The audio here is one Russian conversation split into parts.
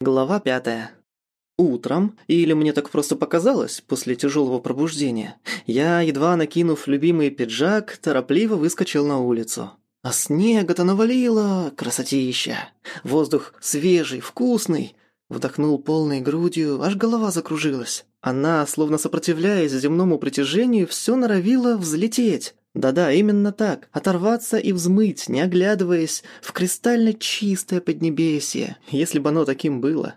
Глава пятая. Утром, или мне так просто показалось, после тяжелого пробуждения, я, едва накинув любимый пиджак, торопливо выскочил на улицу. А снега-то навалило, красотища. Воздух свежий, вкусный. Вдохнул полной грудью, аж голова закружилась. Она, словно сопротивляясь земному притяжению, все норовила взлететь. Да-да, именно так. Оторваться и взмыть, не оглядываясь, в кристально чистое поднебесье, если бы оно таким было.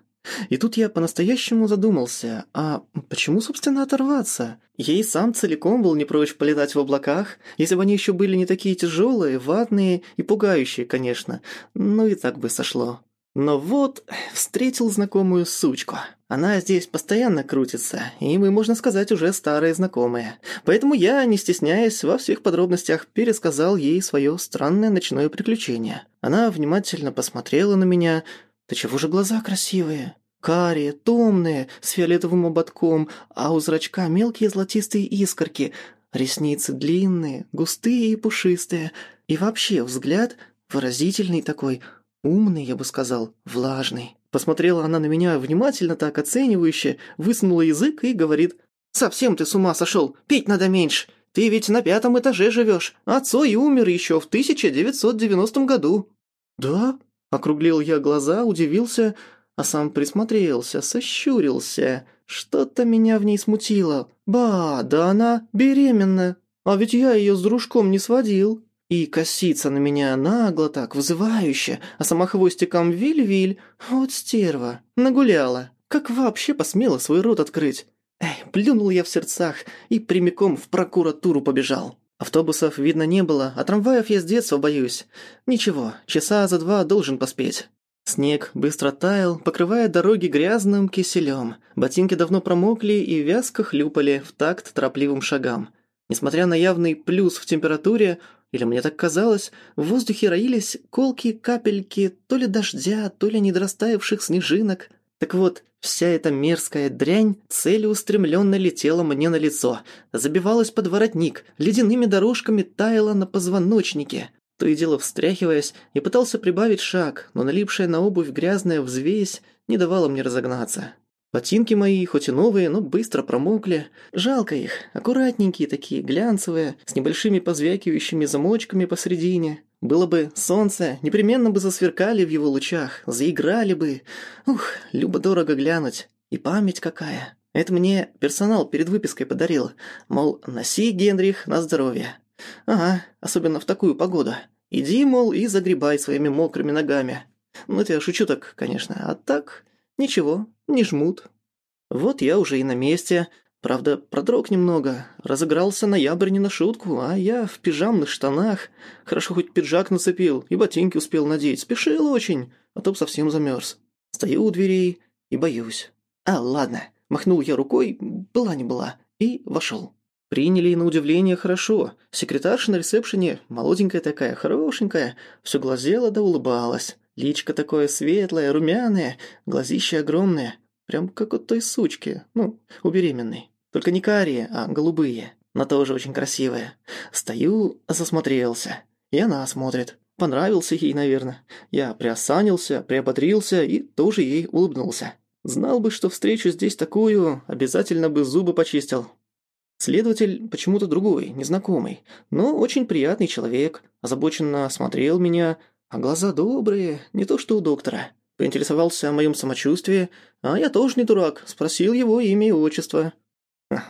И тут я по-настоящему задумался, а почему, собственно, оторваться? Я и сам целиком был не прочь полетать в облаках, если бы они еще были не такие тяжелые, ватные и пугающие, конечно. Ну и так бы сошло. Но вот встретил знакомую сучку. Она здесь постоянно крутится, и мы, можно сказать, уже старые знакомые. Поэтому я, не стесняясь, во всех подробностях пересказал ей свое странное ночное приключение. Она внимательно посмотрела на меня. «Да чего же глаза красивые?» Карие, томные, с фиолетовым ободком, а у зрачка мелкие золотистые искорки, ресницы длинные, густые и пушистые, и вообще взгляд выразительный такой, умный, я бы сказал, влажный. Посмотрела она на меня внимательно так оценивающе, высунула язык и говорит «Совсем ты с ума сошел, пить надо меньше. Ты ведь на пятом этаже живешь, а Цой умер еще в 1990 году». «Да?» – округлил я глаза, удивился, а сам присмотрелся, сощурился. Что-то меня в ней смутило. «Ба, да она беременна, а ведь я ее с дружком не сводил». И косится на меня нагло так, вызывающе, а сама хвостиком виль-виль. Вот стерва, нагуляла. Как вообще посмела свой рот открыть? Эй, плюнул я в сердцах и прямиком в прокуратуру побежал. Автобусов видно не было, а трамваев я с детства боюсь. Ничего, часа за два должен поспеть. Снег быстро таял, покрывая дороги грязным киселем. Ботинки давно промокли и вязко хлюпали в такт торопливым шагам. Несмотря на явный плюс в температуре, или мне так казалось, в воздухе роились колки капельки то ли дождя, то ли недорастаявших снежинок. Так вот, вся эта мерзкая дрянь целеустремленно летела мне на лицо, забивалась под воротник, ледяными дорожками таяла на позвоночнике. То и дело встряхиваясь, и пытался прибавить шаг, но налипшая на обувь грязная взвесь не давала мне разогнаться. Ботинки мои, хоть и новые, но быстро промокли. Жалко их, аккуратненькие такие, глянцевые, с небольшими позвякивающими замочками посредине. Было бы солнце, непременно бы засверкали в его лучах, заиграли бы. Ух, любо-дорого глянуть. И память какая. Это мне персонал перед выпиской подарил. Мол, носи, Генрих, на здоровье. Ага, особенно в такую погоду. Иди, мол, и загребай своими мокрыми ногами. Ну, я шучу так, конечно. А так, ничего, не жмут. Вот я уже и на месте. Правда, продрог немного. Разыгрался ноябрь не на шутку, а я в пижамных штанах. Хорошо хоть пиджак нацепил и ботинки успел надеть. Спешил очень, а то б совсем замерз. Стою у дверей и боюсь. А, ладно. Махнул я рукой, была не была, и вошел. Приняли на удивление хорошо. Секретарша на ресепшене, молоденькая такая, хорошенькая, все глазела да улыбалась. Личко такое светлое, румяное, глазище огромное. Прям как у той сучки, ну, у беременной. Только не карие, а голубые. Но тоже очень красивая. Стою, засмотрелся. И она смотрит. Понравился ей, наверное. Я приосанился, приободрился и тоже ей улыбнулся. Знал бы, что встречу здесь такую, обязательно бы зубы почистил. Следователь почему-то другой, незнакомый, но очень приятный человек, озабоченно осмотрел меня, а глаза добрые, не то что у доктора. Поинтересовался о моем самочувствии, а я тоже не дурак, спросил его имя и отчество.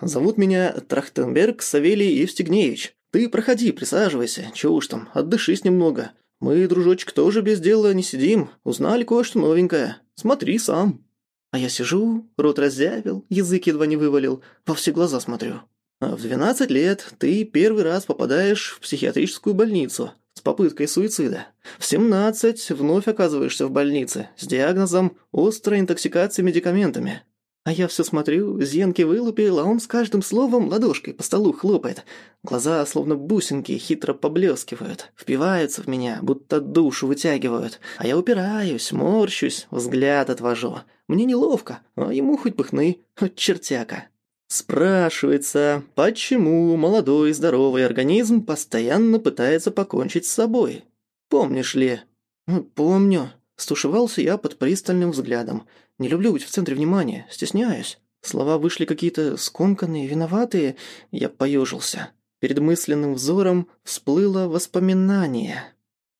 «Зовут меня Трахтенберг Савелий Евстигнеевич. Ты проходи, присаживайся, чего уж там, отдышись немного. Мы, дружочек, тоже без дела не сидим, узнали кое-что новенькое. Смотри сам». А я сижу, рот разъявил, язык едва не вывалил, во все глаза смотрю. А в 12 лет ты первый раз попадаешь в психиатрическую больницу с попыткой суицида. В 17 вновь оказываешься в больнице с диагнозом «острая интоксикация медикаментами». А я все смотрю, зенки вылупил, а он с каждым словом ладошкой по столу хлопает. Глаза, словно бусинки, хитро поблескивают, впиваются в меня, будто душу вытягивают. А я упираюсь, морщусь, взгляд отвожу. Мне неловко, а ему хоть пыхны, хоть чертяка. Спрашивается, почему молодой здоровый организм постоянно пытается покончить с собой? Помнишь ли? «Ну, помню. Стушевался я под пристальным взглядом. Не люблю быть в центре внимания, стесняюсь. Слова вышли какие-то скомканные, виноватые. Я поежился. Перед мысленным взором всплыло воспоминание.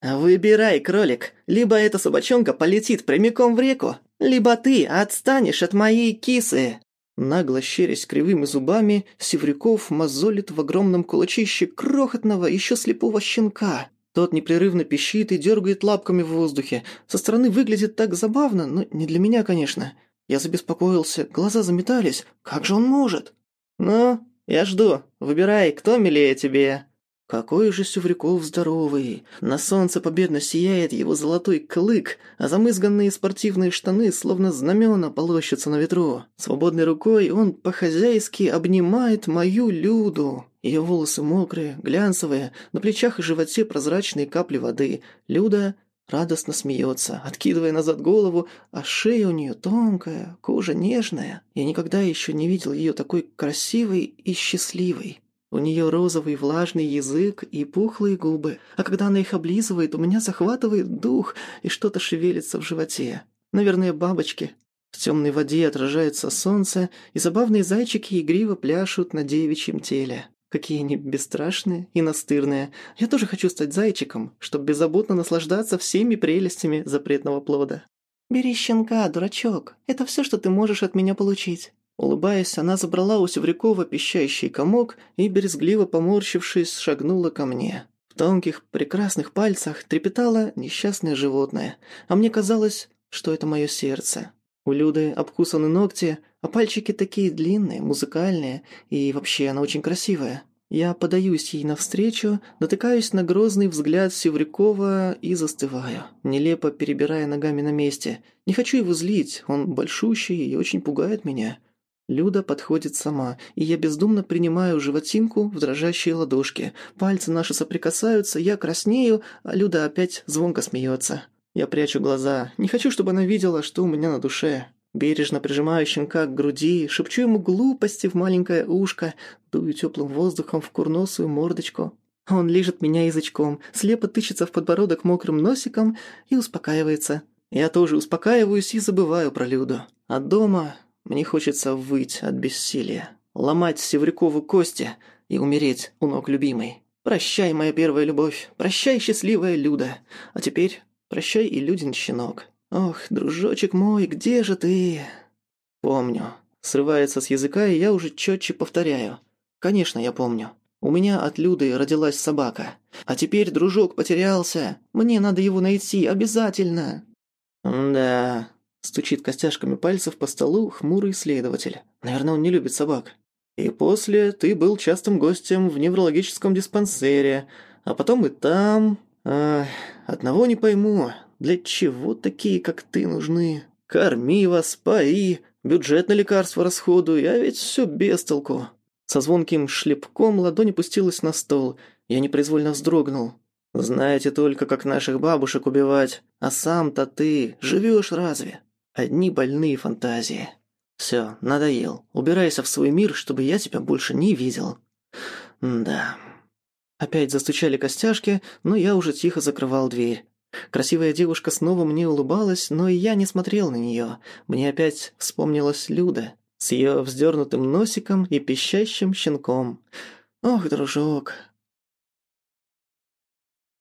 «Выбирай, кролик. Либо эта собачонка полетит прямиком в реку, либо ты отстанешь от моей кисы». Нагло щерясь кривыми зубами, Севрюков мозолит в огромном кулачище крохотного, еще слепого щенка. Тот непрерывно пищит и дергает лапками в воздухе. Со стороны выглядит так забавно, но не для меня, конечно. Я забеспокоился, глаза заметались. Как же он может? «Ну, я жду. Выбирай, кто милее тебе?» Какой же Сювряков здоровый! На солнце победно сияет его золотой клык, а замызганные спортивные штаны словно знамена полощутся на ветру. Свободной рукой он по-хозяйски обнимает мою Люду. Ее волосы мокрые, глянцевые, на плечах и животе прозрачные капли воды. Люда радостно смеется, откидывая назад голову, а шея у нее тонкая, кожа нежная. Я никогда еще не видел ее такой красивой и счастливой. У нее розовый влажный язык и пухлые губы, а когда она их облизывает, у меня захватывает дух и что-то шевелится в животе. Наверное, бабочки. В темной воде отражается солнце, и забавные зайчики игриво пляшут на девичьем теле. Какие они бесстрашные и настырные. Я тоже хочу стать зайчиком, чтобы беззаботно наслаждаться всеми прелестями запретного плода. «Бери щенка, дурачок. Это все, что ты можешь от меня получить». Улыбаясь, она забрала у Севрякова пищащий комок и, березгливо поморщившись, шагнула ко мне. В тонких, прекрасных пальцах трепетало несчастное животное, а мне казалось, что это мое сердце. У Люды обкусаны ногти, а пальчики такие длинные, музыкальные, и вообще она очень красивая. Я подаюсь ей навстречу, натыкаюсь на грозный взгляд Севрякова и застываю, нелепо перебирая ногами на месте. Не хочу его злить, он большущий и очень пугает меня. Люда подходит сама, и я бездумно принимаю животинку в дрожащие ладошки. Пальцы наши соприкасаются, я краснею, а Люда опять звонко смеется. Я прячу глаза. Не хочу, чтобы она видела, что у меня на душе. Бережно прижимаю щенка к груди, шепчу ему глупости в маленькое ушко, дую теплым воздухом в курносую мордочку. Он лижет меня язычком, слепо тычется в подбородок мокрым носиком и успокаивается. Я тоже успокаиваюсь и забываю про Люду. А дома мне хочется выть от бессилия, ломать Севрякову кости и умереть у ног любимой. Прощай, моя первая любовь, прощай, счастливая Люда. А теперь прощай и Людин щенок. Ох, дружочек мой, где же ты? Помню. Срывается с языка, и я уже четче повторяю. Конечно, я помню. У меня от Люды родилась собака. А теперь дружок потерялся. Мне надо его найти, обязательно. Да, Стучит костяшками пальцев по столу хмурый следователь. Наверное, он не любит собак. И после ты был частым гостем в неврологическом диспансере, а потом и там... Ах, одного не пойму, для чего такие, как ты, нужны? Корми вас, пои, бюджет на лекарства расходуй, а ведь все без толку. Со звонким шлепком ладонь опустилась на стол. Я непроизвольно вздрогнул. Знаете только, как наших бабушек убивать, а сам-то ты живешь разве? Одни больные фантазии. Все, надоел. Убирайся в свой мир, чтобы я тебя больше не видел. да. Опять застучали костяшки, но я уже тихо закрывал дверь. Красивая девушка снова мне улыбалась, но я не смотрел на нее. Мне опять вспомнилась Люда с ее вздернутым носиком и пищащим щенком. Ох, дружок,